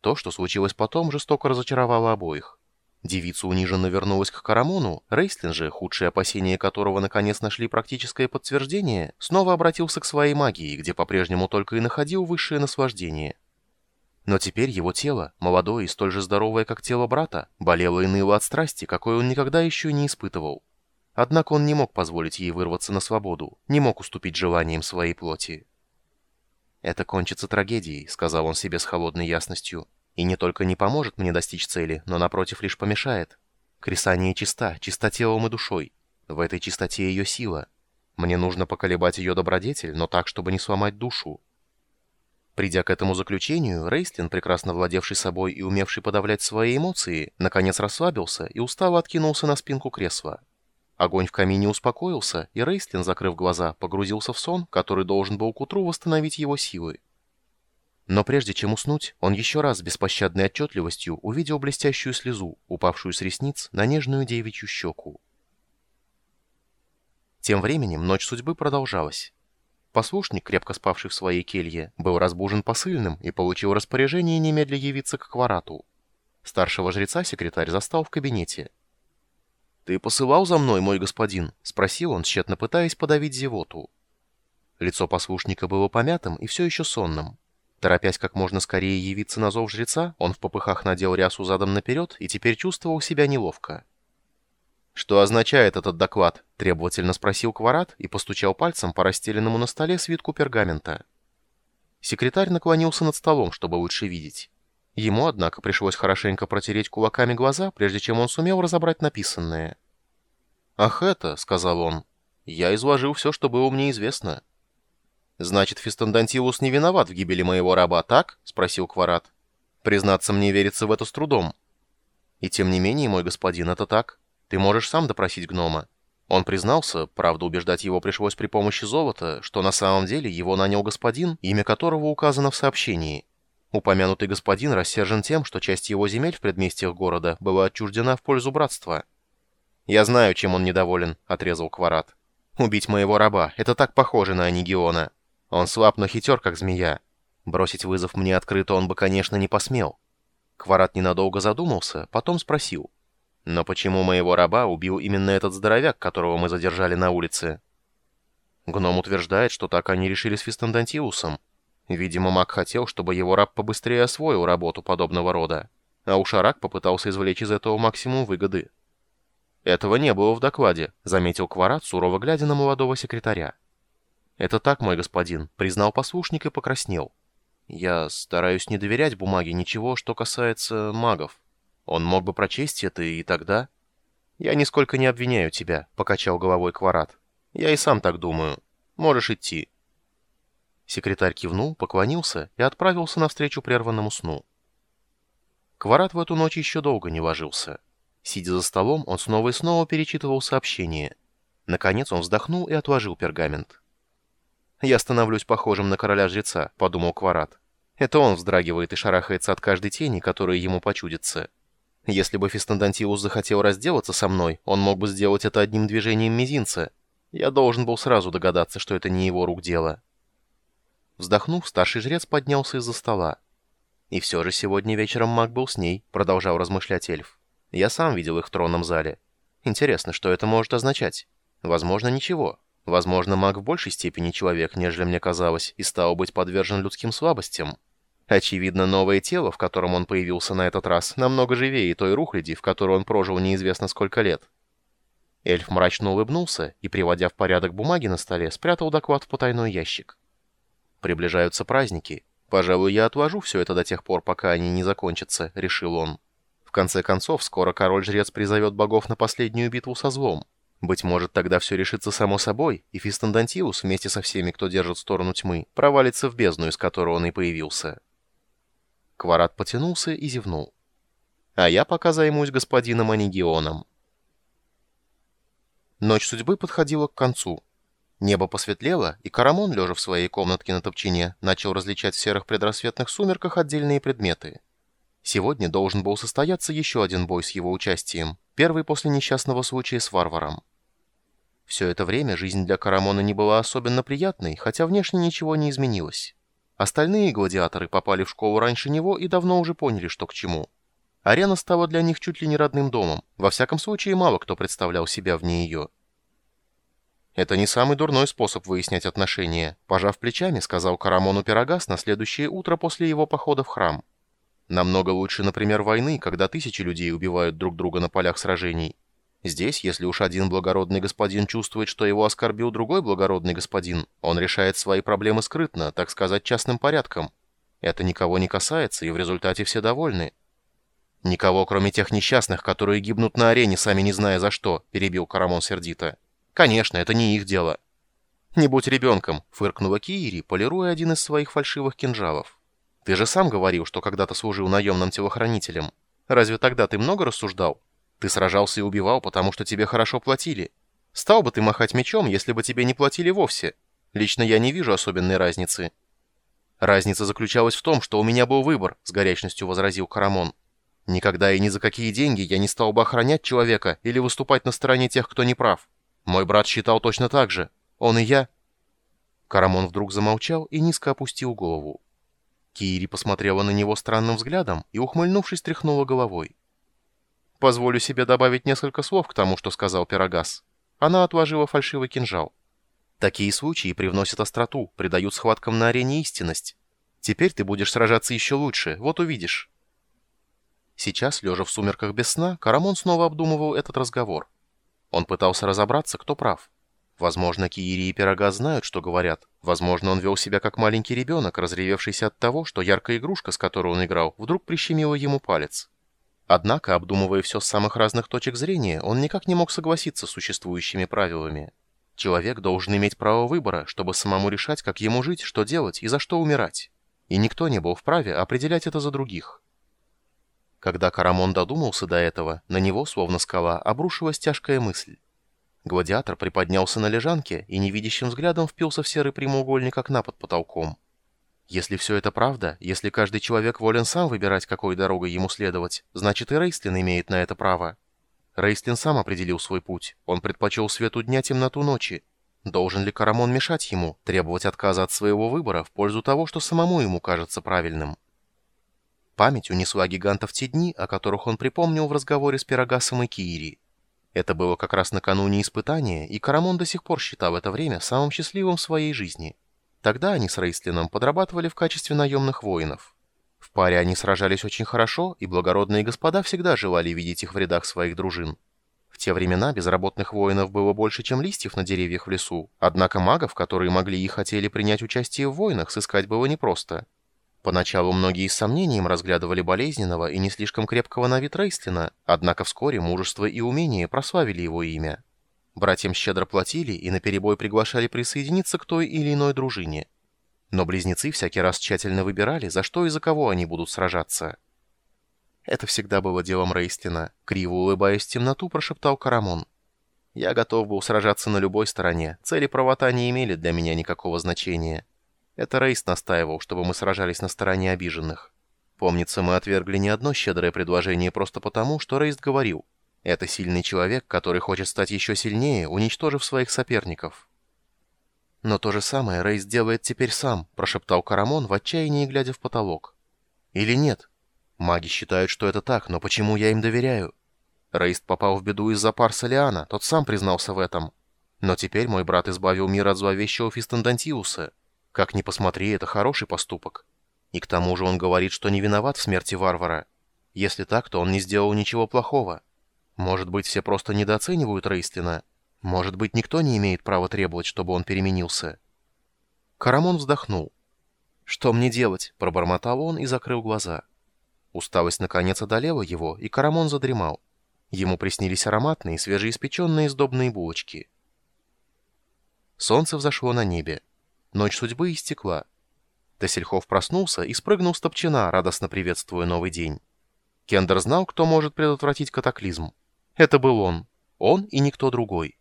То, что случилось потом, жестоко разочаровало обоих. Девица униженно вернулась к Карамону, Рейстлин же, худшие опасения которого наконец нашли практическое подтверждение, снова обратился к своей магии, где по-прежнему только и находил высшее наслаждение. Но теперь его тело, молодое и столь же здоровое, как тело брата, болело и ныло от страсти, какой он никогда еще не испытывал. Однако он не мог позволить ей вырваться на свободу, не мог уступить желаниям своей плоти. «Это кончится трагедией», — сказал он себе с холодной ясностью. «И не только не поможет мне достичь цели, но, напротив, лишь помешает. Крисания чиста, чиста телом и душой. В этой чистоте ее сила. Мне нужно поколебать ее добродетель, но так, чтобы не сломать душу». Придя к этому заключению, Рейстлин, прекрасно владевший собой и умевший подавлять свои эмоции, наконец расслабился и устало откинулся на спинку кресла. Огонь в камине успокоился, и Рейстлин, закрыв глаза, погрузился в сон, который должен был к утру восстановить его силы. Но прежде чем уснуть, он еще раз с беспощадной отчетливостью увидел блестящую слезу, упавшую с ресниц на нежную девичью щеку. Тем временем ночь судьбы продолжалась. Послушник, крепко спавший в своей келье, был разбужен посыльным и получил распоряжение немедля явиться к кварату. Старшего жреца секретарь застал в кабинете. «Ты посылал за мной, мой господин?» — спросил он, тщетно пытаясь подавить зевоту. Лицо послушника было помятым и все еще сонным. Торопясь как можно скорее явиться на зов жреца, он в попыхах надел рясу задом наперед и теперь чувствовал себя неловко. «Что означает этот доклад?» — требовательно спросил Кварат и постучал пальцем по расстеленному на столе свитку пергамента. Секретарь наклонился над столом, чтобы лучше видеть. Ему, однако, пришлось хорошенько протереть кулаками глаза, прежде чем он сумел разобрать написанное. «Ах это», — сказал он, — «я изложил все, что было мне известно». «Значит, Фистандантилус не виноват в гибели моего раба, так?» — спросил Кварат. «Признаться, мне верится в это с трудом». «И тем не менее, мой господин, это так. Ты можешь сам допросить гнома». Он признался, правда убеждать его пришлось при помощи золота, что на самом деле его нанял господин, имя которого указано в сообщении. Упомянутый господин рассержен тем, что часть его земель в предместьях города была отчуждена в пользу братства. «Я знаю, чем он недоволен», — отрезал Кварат. «Убить моего раба — это так похоже на Анигиона. Он слаб, но хитер, как змея. Бросить вызов мне открыто он бы, конечно, не посмел». Кварат ненадолго задумался, потом спросил. «Но почему моего раба убил именно этот здоровяк, которого мы задержали на улице?» Гном утверждает, что так они решили с Фистандантиусом. Видимо, маг хотел, чтобы его раб побыстрее освоил работу подобного рода. А уж Арак попытался извлечь из этого максимум выгоды. «Этого не было в докладе», — заметил Кварат, сурово глядя на молодого секретаря. «Это так, мой господин», — признал послушник и покраснел. «Я стараюсь не доверять бумаге ничего, что касается магов. Он мог бы прочесть это, и тогда...» «Я нисколько не обвиняю тебя», — покачал головой Кварат. «Я и сам так думаю. Можешь идти». Секретарь кивнул, поклонился и отправился навстречу прерванному сну. Кварат в эту ночь еще долго не ложился. Сидя за столом, он снова и снова перечитывал сообщение. Наконец он вздохнул и отложил пергамент. «Я становлюсь похожим на короля-жреца», — подумал Кварат. «Это он вздрагивает и шарахается от каждой тени, которая ему почудится. Если бы Фистандантиус захотел разделаться со мной, он мог бы сделать это одним движением мизинца. Я должен был сразу догадаться, что это не его рук дело». Вздохнув, старший жрец поднялся из-за стола. «И все же сегодня вечером маг был с ней», — продолжал размышлять эльф. «Я сам видел их в тронном зале. Интересно, что это может означать? Возможно, ничего. Возможно, маг в большей степени человек, нежели мне казалось, и стал быть подвержен людским слабостям. Очевидно, новое тело, в котором он появился на этот раз, намного живее той рухляди, в которой он прожил неизвестно сколько лет». Эльф мрачно улыбнулся и, приводя в порядок бумаги на столе, спрятал доклад в потайной ящик. Приближаются праздники. Пожалуй, я отложу все это до тех пор, пока они не закончатся, решил он. В конце концов, скоро король-жрец призовет богов на последнюю битву со злом. Быть может, тогда все решится само собой, и Фистандантиус вместе со всеми, кто держит сторону тьмы, провалится в бездну, из которой он и появился. Кварат потянулся и зевнул. А я пока займусь господином Анигионом. Ночь судьбы подходила к концу. Небо посветлело, и Карамон, лежа в своей комнатке на топчине, начал различать в серых предрассветных сумерках отдельные предметы. Сегодня должен был состояться еще один бой с его участием, первый после несчастного случая с варваром. Все это время жизнь для Карамона не была особенно приятной, хотя внешне ничего не изменилось. Остальные гладиаторы попали в школу раньше него и давно уже поняли, что к чему. Арена стала для них чуть ли не родным домом. Во всяком случае, мало кто представлял себя вне ее. «Это не самый дурной способ выяснять отношения», — пожав плечами, сказал Карамону Пирогас на следующее утро после его похода в храм. «Намного лучше, например, войны, когда тысячи людей убивают друг друга на полях сражений. Здесь, если уж один благородный господин чувствует, что его оскорбил другой благородный господин, он решает свои проблемы скрытно, так сказать, частным порядком. Это никого не касается, и в результате все довольны». «Никого, кроме тех несчастных, которые гибнут на арене, сами не зная за что», — перебил Карамон сердито. «Конечно, это не их дело». «Не будь ребенком», — фыркнула Киири, полируя один из своих фальшивых кинжалов. «Ты же сам говорил, что когда-то служил наемным телохранителем. Разве тогда ты много рассуждал? Ты сражался и убивал, потому что тебе хорошо платили. Стал бы ты махать мечом, если бы тебе не платили вовсе. Лично я не вижу особенной разницы». «Разница заключалась в том, что у меня был выбор», — с горячностью возразил Карамон. Никогда и ни за какие деньги я не стал бы охранять человека или выступать на стороне тех, кто не прав. Мой брат считал точно так же. Он и я. Карамон вдруг замолчал и низко опустил голову. Кири посмотрела на него странным взглядом и, ухмыльнувшись, тряхнула головой. «Позволю себе добавить несколько слов к тому, что сказал Пирогас». Она отложила фальшивый кинжал. «Такие случаи привносят остроту, придают схваткам на арене истинность. Теперь ты будешь сражаться еще лучше, вот увидишь». Сейчас, лежа в сумерках без сна, Карамон снова обдумывал этот разговор. Он пытался разобраться, кто прав. Возможно, Киири и Пирога знают, что говорят. Возможно, он вел себя как маленький ребенок, разревевшийся от того, что яркая игрушка, с которой он играл, вдруг прищемила ему палец. Однако, обдумывая все с самых разных точек зрения, он никак не мог согласиться с существующими правилами. Человек должен иметь право выбора, чтобы самому решать, как ему жить, что делать и за что умирать. И никто не был вправе определять это за других. Когда Карамон додумался до этого, на него, словно скала, обрушилась тяжкая мысль. Гладиатор приподнялся на лежанке и невидящим взглядом впился в серый прямоугольник окна под потолком. Если все это правда, если каждый человек волен сам выбирать, какой дорогой ему следовать, значит и Рейстлин имеет на это право. Рейстлин сам определил свой путь, он предпочел свету дня темноту ночи. Должен ли Карамон мешать ему, требовать отказа от своего выбора в пользу того, что самому ему кажется правильным? Память унесла гиганта в те дни, о которых он припомнил в разговоре с Пирогасом и Киири. Это было как раз накануне испытания, и Карамон до сих пор считал это время самым счастливым в своей жизни. Тогда они с Рейслином подрабатывали в качестве наемных воинов. В паре они сражались очень хорошо, и благородные господа всегда желали видеть их в рядах своих дружин. В те времена безработных воинов было больше, чем листьев на деревьях в лесу, однако магов, которые могли и хотели принять участие в войнах, сыскать было непросто. Поначалу многие с сомнением разглядывали болезненного и не слишком крепкого на вид Рейстлина, однако вскоре мужество и умение прославили его имя. Братьям щедро платили и наперебой приглашали присоединиться к той или иной дружине. Но близнецы всякий раз тщательно выбирали, за что и за кого они будут сражаться. Это всегда было делом Рейстлина. Криво улыбаясь в темноту, прошептал Карамон. «Я готов был сражаться на любой стороне. Цели правота не имели для меня никакого значения». Это Рейс настаивал, чтобы мы сражались на стороне обиженных. Помнится, мы отвергли не одно щедрое предложение просто потому, что Рейс говорил. Это сильный человек, который хочет стать еще сильнее, уничтожив своих соперников. «Но то же самое Рейс делает теперь сам», — прошептал Карамон в отчаянии, глядя в потолок. «Или нет? Маги считают, что это так, но почему я им доверяю? Рейст попал в беду из-за пар Солиана, тот сам признался в этом. Но теперь мой брат избавил мир от зловещего Фистендантиуса. Как ни посмотри, это хороший поступок. И к тому же он говорит, что не виноват в смерти варвара. Если так, то он не сделал ничего плохого. Может быть, все просто недооценивают Рейстлина. Может быть, никто не имеет права требовать, чтобы он переменился. Карамон вздохнул. «Что мне делать?» – пробормотал он и закрыл глаза. Усталость наконец одолела его, и Карамон задремал. Ему приснились ароматные, свежеиспеченные сдобные булочки. Солнце взошло на небе. Ночь судьбы истекла. Тесельхов проснулся и спрыгнул с топчина, радостно приветствуя новый день. Кендер знал, кто может предотвратить катаклизм. Это был он. Он и никто другой.